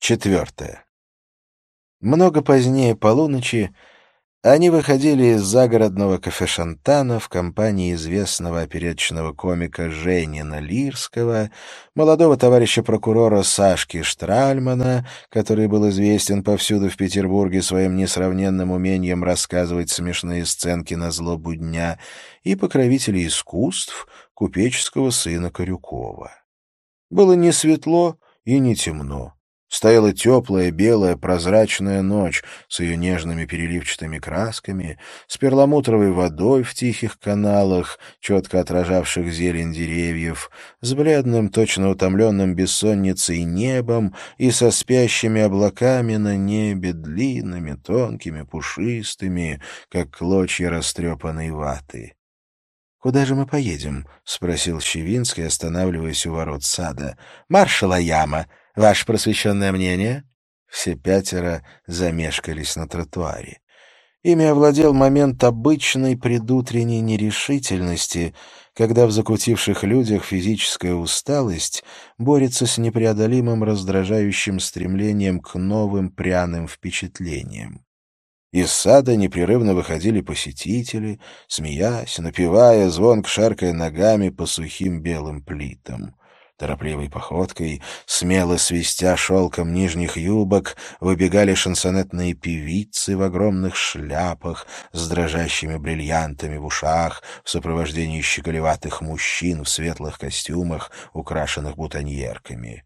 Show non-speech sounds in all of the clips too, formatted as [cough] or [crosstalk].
Четвертое. Много позднее полуночи они выходили из загородного кафе «Шантана» в компании известного опереточного комика Женина Лирского, молодого товарища прокурора Сашки Штральмана, который был известен повсюду в Петербурге своим несравненным умением рассказывать смешные сценки на злобу дня, и покровителей искусств, купеческого сына Корюкова. Было не светло и не темно. Стояла теплая, белая, прозрачная ночь с ее нежными переливчатыми красками, с перламутровой водой в тихих каналах, четко отражавших зелень деревьев, с бледным, точно утомленным бессонницей небом и со спящими облаками на небе, длинными, тонкими, пушистыми, как клочья растрепанной ваты. «Куда же мы поедем?» — спросил Щевинский, останавливаясь у ворот сада. «Маршала Яма!» Ваше просвещенное мнение?» Все пятеро замешкались на тротуаре. Ими овладел момент обычной предутренней нерешительности, когда в закутивших людях физическая усталость борется с непреодолимым раздражающим стремлением к новым пряным впечатлениям. Из сада непрерывно выходили посетители, смеясь, напевая, звонко шаркая ногами по сухим белым плитам. Торопливой походкой, смело свистя шелком нижних юбок, выбегали шансонетные певицы в огромных шляпах с дрожащими бриллиантами в ушах в сопровождении щеголеватых мужчин в светлых костюмах, украшенных бутоньерками.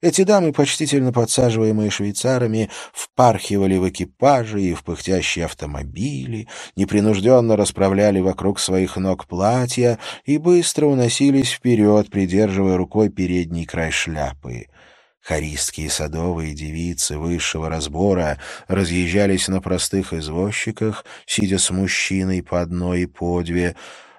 Эти дамы, почтительно подсаживаемые швейцарами, впархивали в экипажи и в пыхтящие автомобили, непринужденно расправляли вокруг своих ног платья и быстро уносились вперед, придерживая рукой передний край шляпы. Харистские садовые девицы высшего разбора разъезжались на простых извозчиках, сидя с мужчиной по одной и по две,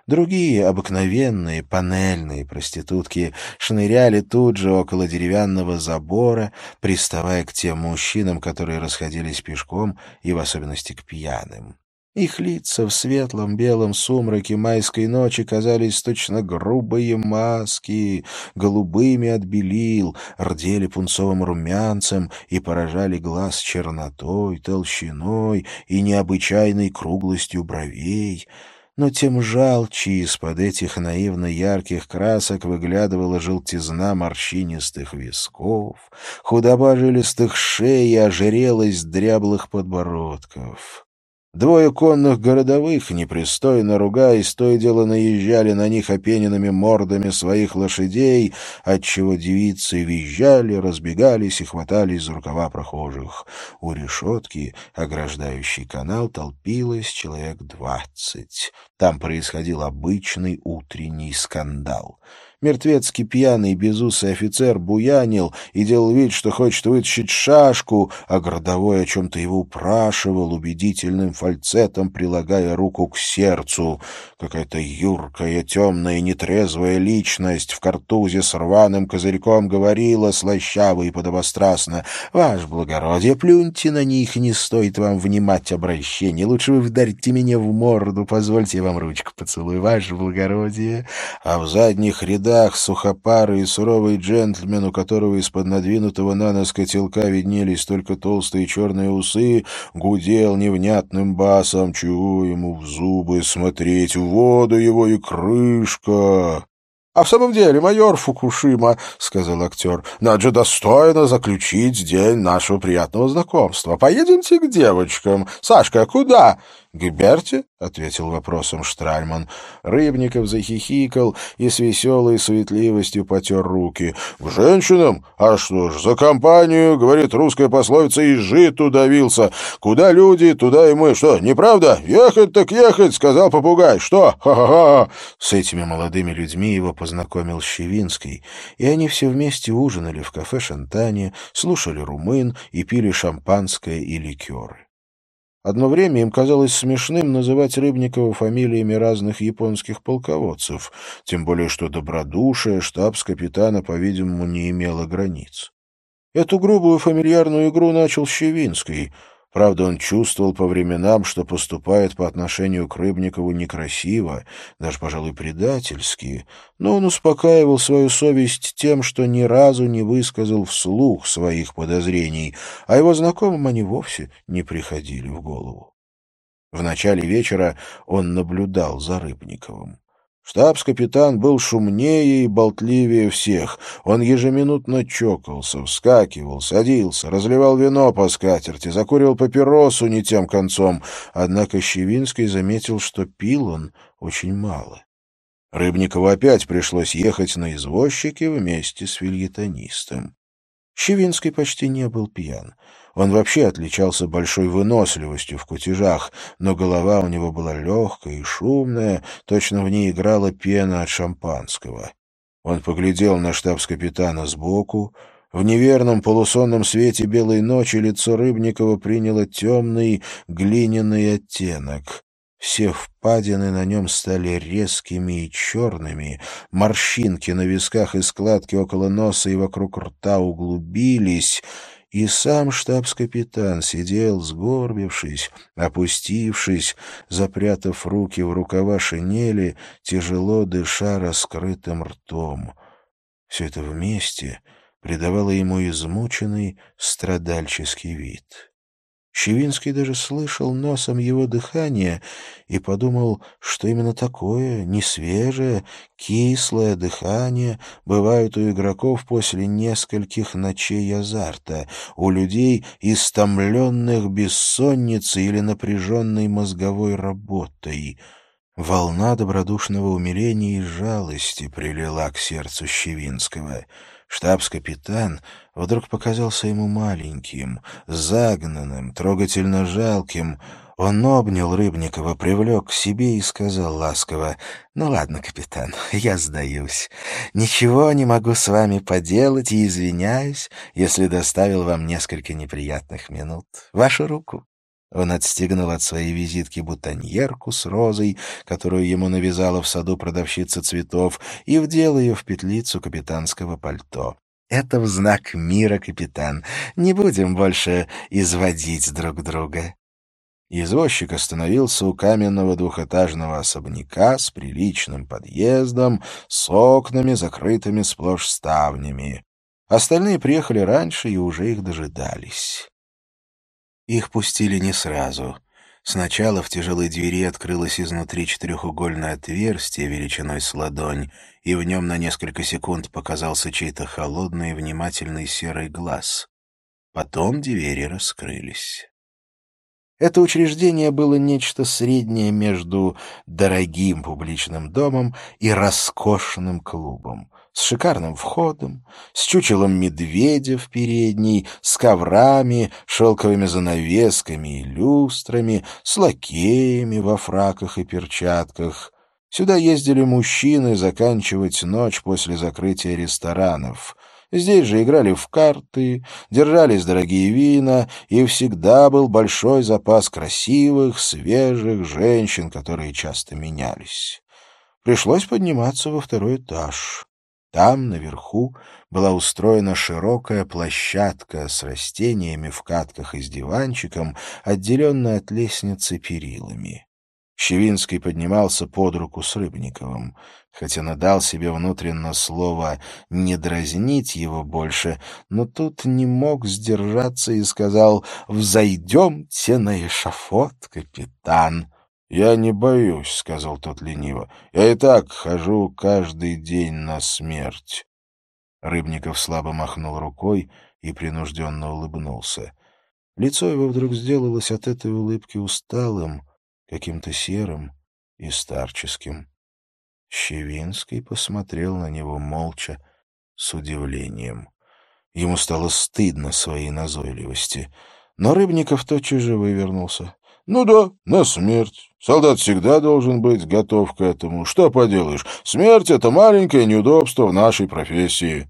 Другие, обыкновенные, панельные проститутки шныряли тут же около деревянного забора, приставая к тем мужчинам, которые расходились пешком, и в особенности к пьяным. Их лица в светлом белом сумраке майской ночи казались точно грубые маски, голубыми от белил, рдели пунцовым румянцем и поражали глаз чернотой, толщиной и необычайной круглостью бровей — но тем жалче из-под этих наивно ярких красок выглядывала желтизна морщинистых висков, худоба жилистых шеи и ожерелость дряблых подбородков. Двое конных городовых, непристойно ругаясь, то и дело наезжали на них опененными мордами своих лошадей, отчего девицы визжали, разбегались и хватались за рукава прохожих. У решетки, ограждающей канал, толпилось человек двадцать. Там происходил обычный утренний скандал. Мертвецкий пьяный безусый офицер буянил и делал вид, что хочет вытащить шашку, а городовой о чем-то его упрашивал, убедительным фальцетом прилагая руку к сердцу. Какая-то юркая, темная, нетрезвая личность в картузе с рваным козырьком говорила слащаво и подобострастно. «Ваше благородие, плюньте на них, не стоит вам внимать обращение. Лучше вы вдарите меня в морду, позвольте вам ручку поцелую, ваше благородие». А в задних рядах рядах сухопарый и суровый джентльмен, у которого из-под надвинутого на нос котелка виднелись только толстые черные усы, гудел невнятным басом, чего ему в зубы смотреть, в воду его и крышка. «А в самом деле, майор Фукушима, — сказал актер, — надо же достойно заключить день нашего приятного знакомства. Поедемте к девочкам. Сашка, куда?» «К Берте?» — ответил вопросом Штральман. Рыбников захихикал и с веселой суетливостью потер руки. «К женщинам? А что ж, за компанию, — говорит русская пословица, — и жит удавился. Куда люди, туда и мы. Что, неправда? Ехать так ехать, — сказал попугай. Что? Ха-ха-ха!» С этими молодыми людьми его познакомил Щевинский, и они все вместе ужинали в кафе «Шантане», слушали румын и пили шампанское и ликеры. Одно время им казалось смешным называть Рыбникова фамилиями разных японских полководцев, тем более что добродушие штабс-капитана, по-видимому, не имело границ. Эту грубую фамильярную игру начал Щевинский. Правда, он чувствовал по временам, что поступает по отношению к Рыбникову некрасиво, даже, пожалуй, предательски, но он успокаивал свою совесть тем, что ни разу не высказал вслух своих подозрений, а его знакомым они вовсе не приходили в голову. В начале вечера он наблюдал за Рыбниковым. Штабс-капитан был шумнее и болтливее всех. Он ежеминутно чокался, вскакивал, садился, разливал вино по скатерти, закуривал папиросу не тем концом. Однако Щевинский заметил, что пил он очень мало. Рыбникову опять пришлось ехать на извозчике вместе с фильетонистом. Щевинский почти не был пьян. Он вообще отличался большой выносливостью в кутежах, но голова у него была легкая и шумная, точно в ней играла пена от шампанского. Он поглядел на штабс-капитана сбоку. В неверном полусонном свете белой ночи лицо Рыбникова приняло темный глиняный оттенок. Все впадины на нем стали резкими и черными, морщинки на висках и складки около носа и вокруг рта углубились, и сам штабс-капитан сидел, сгорбившись, опустившись, запрятав руки в рукава шинели, тяжело дыша раскрытым ртом. Все это вместе придавало ему измученный страдальческий вид. Щевинский даже слышал носом его дыхание и подумал, что именно такое, несвежее, кислое дыхание бывает у игроков после нескольких ночей азарта, у людей, истомленных бессонницей или напряженной мозговой работой. Волна добродушного умиления и жалости прилила к сердцу Щевинского — Штабс-капитан вдруг показался ему маленьким, загнанным, трогательно жалким. Он обнял Рыбникова, привлек к себе и сказал ласково, «Ну ладно, капитан, [laughs] я сдаюсь. Ничего не могу с вами поделать и извиняюсь, если доставил вам несколько неприятных минут. Вашу руку». Он отстегнул от своей визитки бутоньерку с розой, которую ему навязала в саду продавщица цветов, и вдел ее в петлицу капитанского пальто. «Это в знак мира, капитан. Не будем больше изводить друг друга». Извозчик остановился у каменного двухэтажного особняка с приличным подъездом, с окнами, закрытыми сплошь ставнями. Остальные приехали раньше и уже их дожидались. Их пустили не сразу. Сначала в тяжелой двери открылось изнутри четырехугольное отверстие величиной с ладонь, и в нем на несколько секунд показался чей-то холодный и внимательный серый глаз. Потом двери раскрылись. Это учреждение было нечто среднее между дорогим публичным домом и роскошным клубом с шикарным входом, с чучелом медведя в передней, с коврами, шелковыми занавесками и люстрами, с лакеями во фраках и перчатках. Сюда ездили мужчины заканчивать ночь после закрытия ресторанов. Здесь же играли в карты, держались дорогие вина, и всегда был большой запас красивых, свежих женщин, которые часто менялись. Пришлось подниматься во второй этаж. Там, наверху, была устроена широкая площадка с растениями в катках и с диванчиком, отделенная от лестницы перилами. Щевинский поднимался под руку с Рыбниковым. Хотя надал себе внутренно слово «не дразнить его больше», но тут не мог сдержаться и сказал «Взойдемте на эшафот, капитан». «Я не боюсь», — сказал тот лениво. «Я и так хожу каждый день на смерть». Рыбников слабо махнул рукой и принужденно улыбнулся. Лицо его вдруг сделалось от этой улыбки усталым, каким-то серым и старческим. Щевинский посмотрел на него молча, с удивлением. Ему стало стыдно своей назойливости, но Рыбников тотчас же вывернулся. Ну да, на смерть. Солдат всегда должен быть готов к этому. Что поделаешь, смерть — это маленькое неудобство в нашей профессии.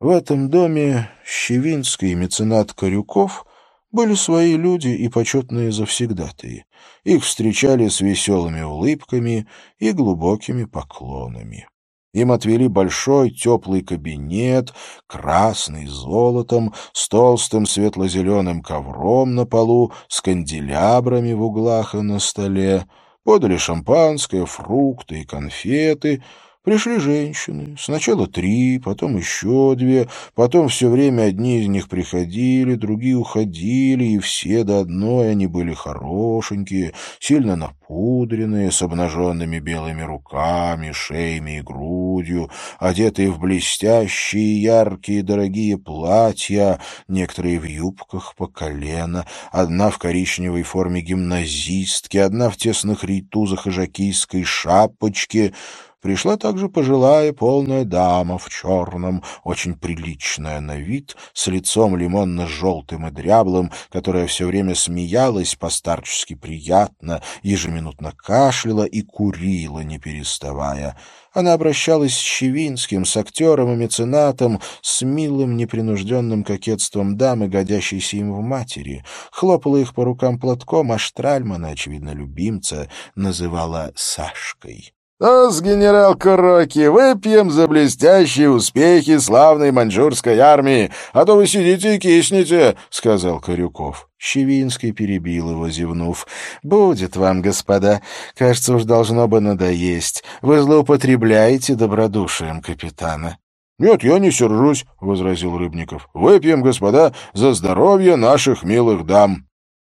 В этом доме Щевинский и меценат Корюков были свои люди и почетные завсегдатые. Их встречали с веселыми улыбками и глубокими поклонами. Им отвели большой теплый кабинет, красный золотом, с толстым светло-зеленым ковром на полу, с канделябрами в углах и на столе. Подали шампанское, фрукты и конфеты — Пришли женщины, сначала три, потом еще две, потом все время одни из них приходили, другие уходили, и все до одной они были хорошенькие, сильно напудренные, с обнаженными белыми руками, шеями и грудью, одетые в блестящие, яркие, дорогие платья, некоторые в юбках по колено, одна в коричневой форме гимназистки, одна в тесных рейтузах и жакийской шапочке — Пришла также пожилая полная дама в черном, очень приличная на вид, с лицом лимонно-желтым и дряблым, которая все время смеялась постарчески приятно, ежеминутно кашляла и курила, не переставая. Она обращалась с Щевинским, с актером и меценатом, с милым непринужденным кокетством дамы, годящейся им в матери, хлопала их по рукам платком, а Штральмана, очевидно, любимца, называла Сашкой. «Тос, генерал Куроки, выпьем за блестящие успехи славной маньчжурской армии, а то вы сидите и киснете», — сказал Корюков. Щевинский перебил его, зевнув. «Будет вам, господа. Кажется, уж должно бы надоесть. Вы злоупотребляете добродушием капитана». «Нет, я не сержусь», — возразил Рыбников. «Выпьем, господа, за здоровье наших милых дам».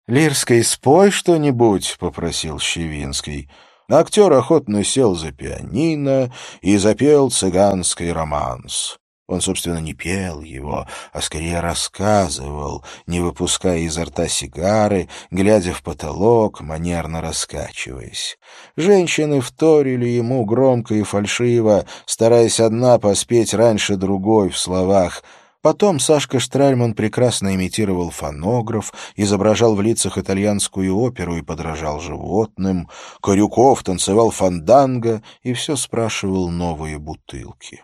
«Лирской спой что-нибудь», — попросил Щевинский. Актер охотно сел за пианино и запел цыганский романс. Он, собственно, не пел его, а скорее рассказывал, не выпуская изо рта сигары, глядя в потолок, манерно раскачиваясь. Женщины вторили ему громко и фальшиво, стараясь одна поспеть раньше другой в словах — Потом Сашка Штральман прекрасно имитировал фонограф, изображал в лицах итальянскую оперу и подражал животным. Корюков танцевал фанданго и все спрашивал новые бутылки.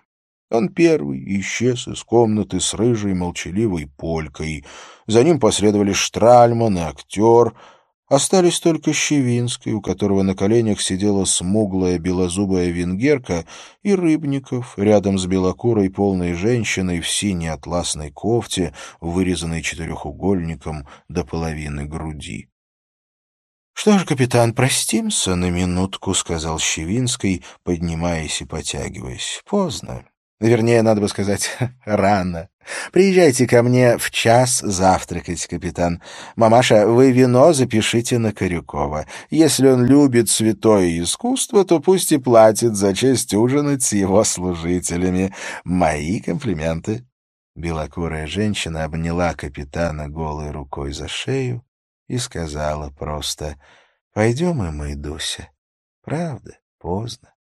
Он первый исчез из комнаты с рыжей молчаливой полькой. За ним последовали Штральман и актер — Остались только Щевинский, у которого на коленях сидела смуглая белозубая венгерка, и Рыбников, рядом с белокурой полной женщиной в синей атласной кофте, вырезанной четырехугольником до половины груди. — Что ж, капитан, простимся на минутку, — сказал Щевинский, поднимаясь и потягиваясь. — Поздно. Вернее, надо бы сказать, [laughs] рано. Приезжайте ко мне в час завтракать, капитан. Мамаша, вы вино запишите на Корюкова. Если он любит святое искусство, то пусть и платит за честь ужинать с его служителями. Мои комплименты. Белокурая женщина обняла капитана голой рукой за шею и сказала просто, «Пойдем и мы, Дуся. Правда, поздно».